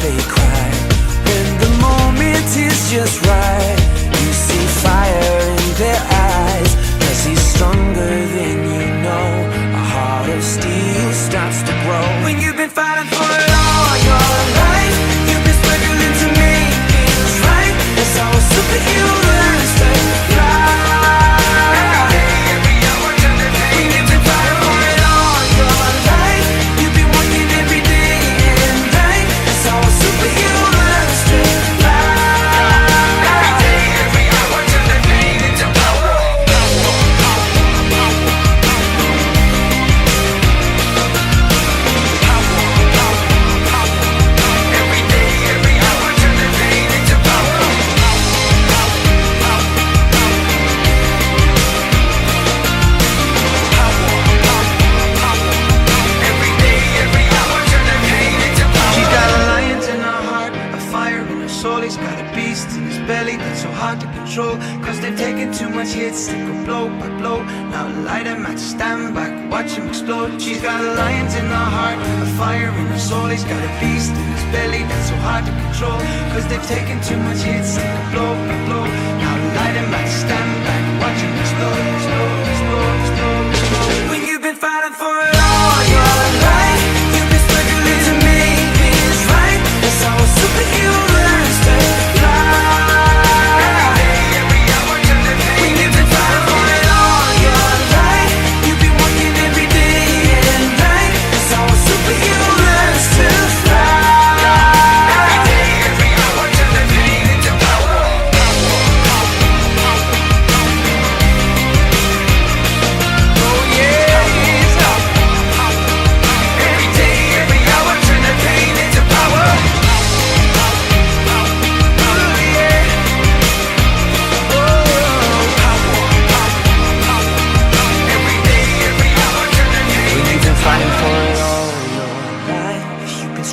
they cry. When the moment is just right, He's got a beast in his belly that's so hard to control. Cause they've taken too much hits, they go blow by blow. Now light him match, stand back, watch him explode. She's got a lion in her heart, a fire in her soul. He's got a beast in his belly that's so hard to control. Cause they've taken too much hits, they go blow by blow.